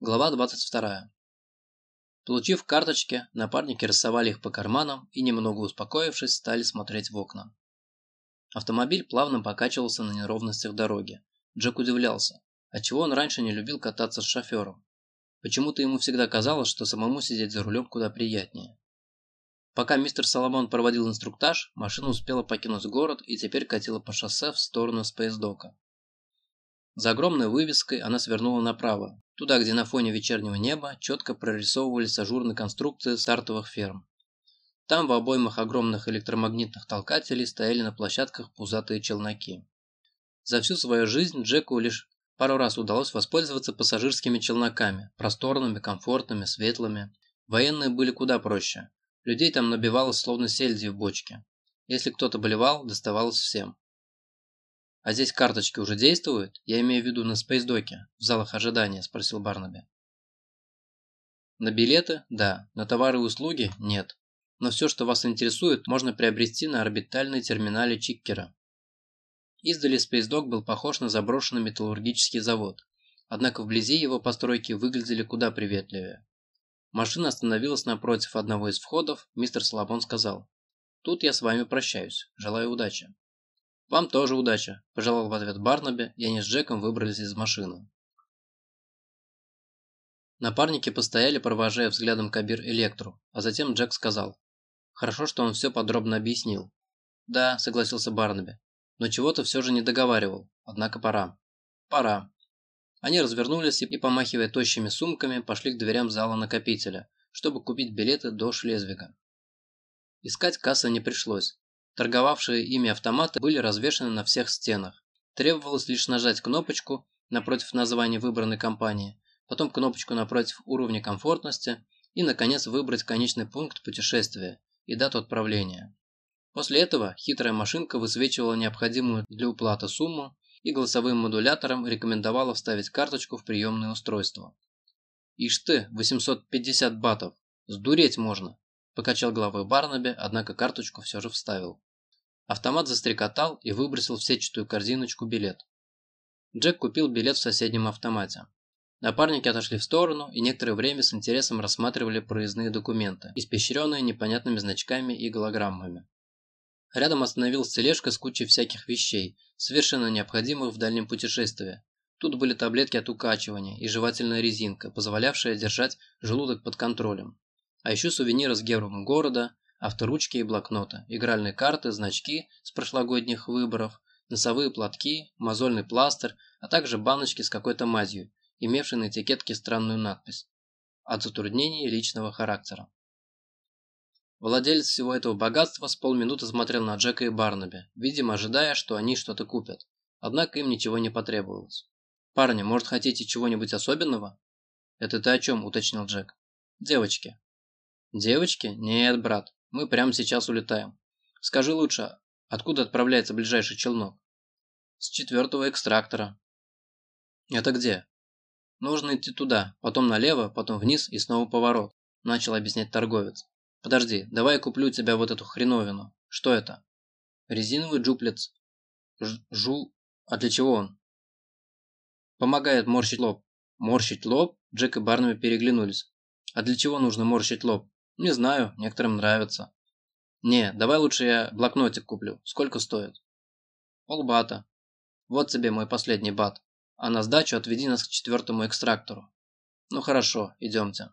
Глава 22. Получив карточки, напарники рассовали их по карманам и, немного успокоившись, стали смотреть в окна. Автомобиль плавно покачивался на неровностях дороги. Джек удивлялся, отчего он раньше не любил кататься с шофером. Почему-то ему всегда казалось, что самому сидеть за рулем куда приятнее. Пока мистер Соломон проводил инструктаж, машина успела покинуть город и теперь катила по шоссе в сторону Спейсдока. За огромной вывеской она свернула направо, туда, где на фоне вечернего неба четко прорисовывались ажурные конструкции стартовых ферм. Там в обоймах огромных электромагнитных толкателей стояли на площадках пузатые челноки. За всю свою жизнь Джеку лишь пару раз удалось воспользоваться пассажирскими челноками, просторными, комфортными, светлыми. Военные были куда проще. Людей там набивалось словно сельди в бочке. Если кто-то болевал, доставалось всем. «А здесь карточки уже действуют? Я имею в виду на спейсдоке, в залах ожидания», – спросил Барнаби. На билеты – да, на товары и услуги – нет. Но все, что вас интересует, можно приобрести на орбитальной терминале Чиккера. Издали спейсдок был похож на заброшенный металлургический завод, однако вблизи его постройки выглядели куда приветливее. Машина остановилась напротив одного из входов, мистер Соломон сказал, «Тут я с вами прощаюсь, желаю удачи». «Вам тоже удачи», – пожелал в ответ Барнаби, и они с Джеком выбрались из машины. Напарники постояли, провожая взглядом Кабир Электру, а затем Джек сказал. Хорошо, что он все подробно объяснил. «Да», – согласился Барнаби, – «но чего-то все же не договаривал, однако пора». «Пора». Они развернулись и, помахивая тощими сумками, пошли к дверям зала накопителя, чтобы купить билеты до Шлезвига. Искать кассы не пришлось. Торговавшие ими автоматы были развешаны на всех стенах. Требовалось лишь нажать кнопочку напротив названия выбранной компании, потом кнопочку напротив уровня комфортности и, наконец, выбрать конечный пункт путешествия и дату отправления. После этого хитрая машинка высвечивала необходимую для уплаты сумму и голосовым модулятором рекомендовала вставить карточку в приемное устройство. «Ишь ты, 850 батов! Сдуреть можно!» – покачал головой Барнаби, однако карточку все же вставил. Автомат застрекотал и выбросил в сетчатую корзиночку билет. Джек купил билет в соседнем автомате. Напарники отошли в сторону и некоторое время с интересом рассматривали проездные документы, испещренные непонятными значками и голограммами. Рядом остановилась тележка с кучей всяких вещей, совершенно необходимых в дальнем путешествии. Тут были таблетки от укачивания и жевательная резинка, позволявшая держать желудок под контролем. А еще сувениры с гербом города, авторучки и блокноты, игральные карты, значки с прошлогодних выборов, носовые платки, мозольный пластырь, а также баночки с какой-то мазью, имевшей на этикетке странную надпись «От затруднений личного характера». Владелец всего этого богатства с полминуты смотрел на Джека и Барнаби, видимо ожидая, что они что-то купят. Однако им ничего не потребовалось. «Парни, может хотите чего-нибудь особенного?» «Это ты о чем?» – уточнил Джек. «Девочки». «Девочки? Нет, брат. Мы прямо сейчас улетаем. Скажи лучше, откуда отправляется ближайший челнок? С четвертого экстрактора. Это где? Нужно идти туда, потом налево, потом вниз и снова поворот, начал объяснять торговец. Подожди, давай я куплю у тебя вот эту хреновину. Что это? Резиновый джуплец. Ж жу... А для чего он? Помогает морщить лоб. Морщить лоб? Джек и Барнаби переглянулись. А для чего нужно морщить лоб? Не знаю, некоторым нравится. Не, давай лучше я блокнотик куплю. Сколько стоит? Полбата. Вот тебе мой последний бат. А на сдачу отведи нас к четвертому экстрактору. Ну хорошо, идемте.